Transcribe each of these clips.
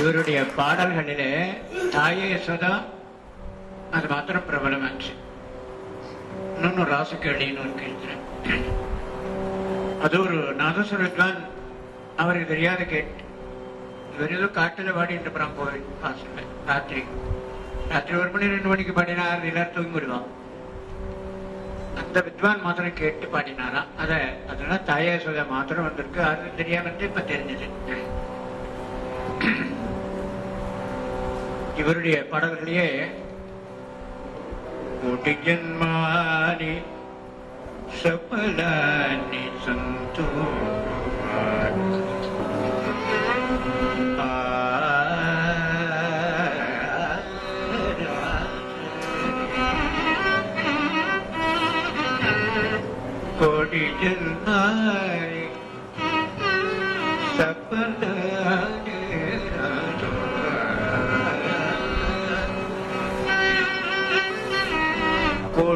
இவருடைய பாடல்களிலே தாயே யசோதா அது மாத்திரம் பிரபலமாச்சு. இன்னொன்னு ராசகேளின்னு ஒரு கேட்கிறேன் அது ஒரு நாதஸ்வரத்தான் அவருக்கு தெரியாத கேட்டு. இவர் ஏதோ காட்டில் பாடிட்டு போறான் கோவில் வாசல்ல ராத்திரி. ராத்திரி ஒரு மணி ரெண்டு மணிக்கு பாடினா எல்லாரும் தூங்கிடுவான் அந்த வித்வான் மாத்திரம் கேட்டு பாடினாராம் அத அதனால தாயா சொல்ல மாத்திரம் வந்திருக்கு. அது தெரியாம இப்ப தெரிஞ்சது. இவருடைய பாடல்களையே கோட்டி ஜன்மானி சபலானி சந்தோ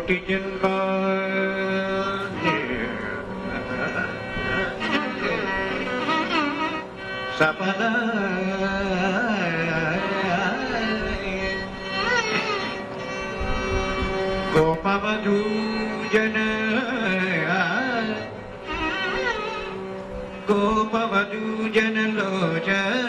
trinh nhân ban sapana gopavadu jana gopavadu lo lojana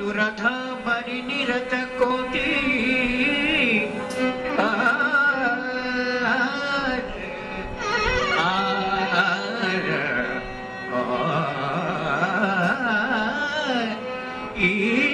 మధురధా పరినిరత కోటి ఈ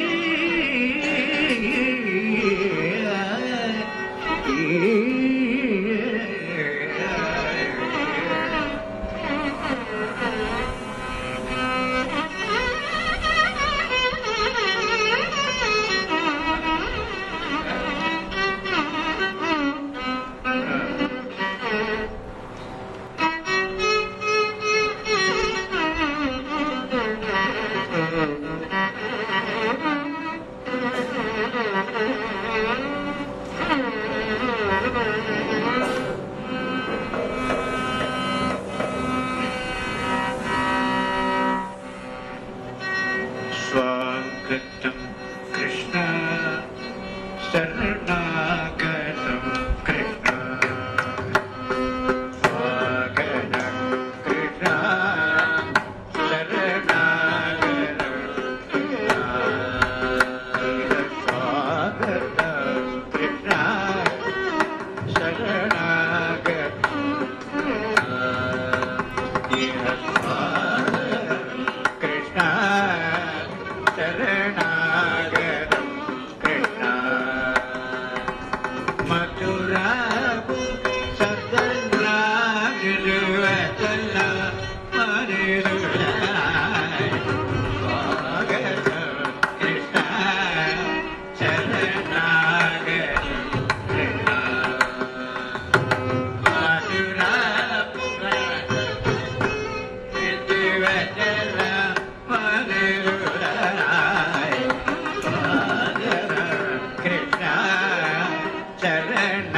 Yeah.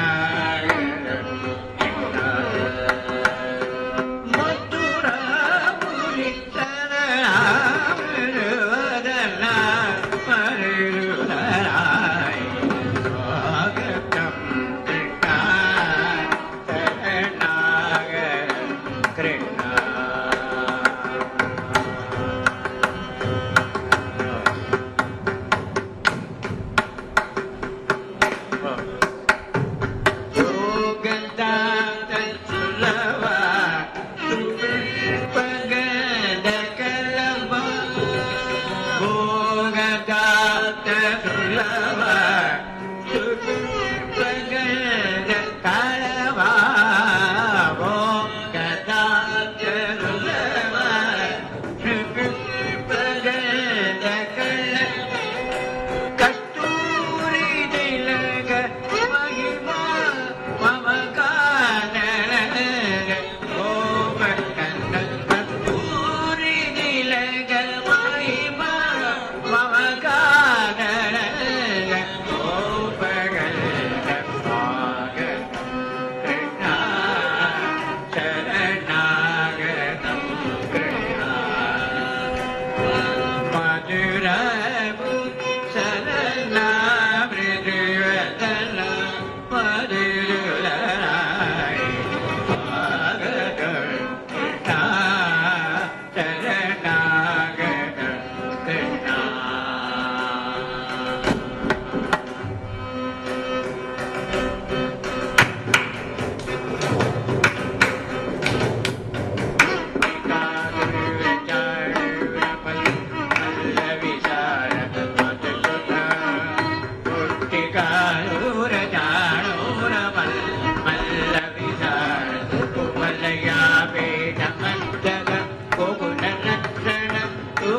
Bye.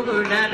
உணர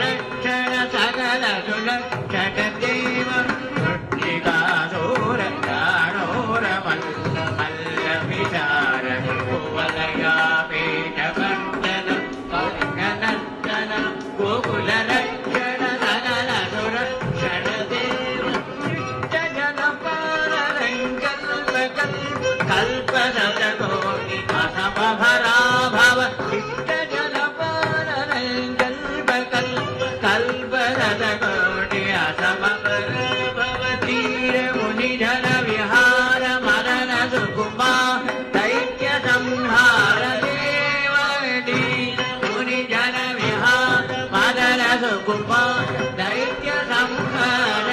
दैत्य संस्कार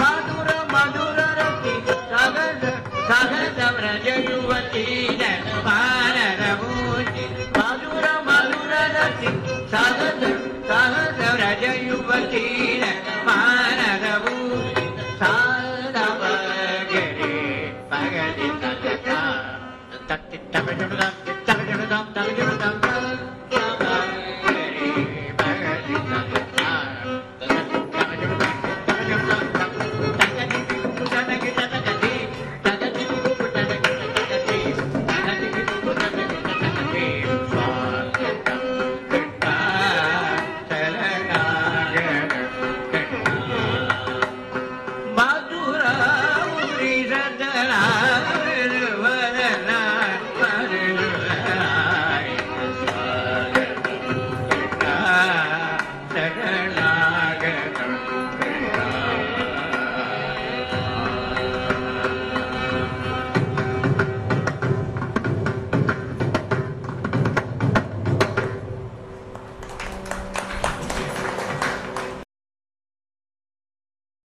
मधुर मधुरति सग सहस्रजयुवती मधुर मधुरति सग सहस्रजयुवती